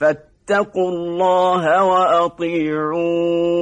فاتقوا الله وأطيعون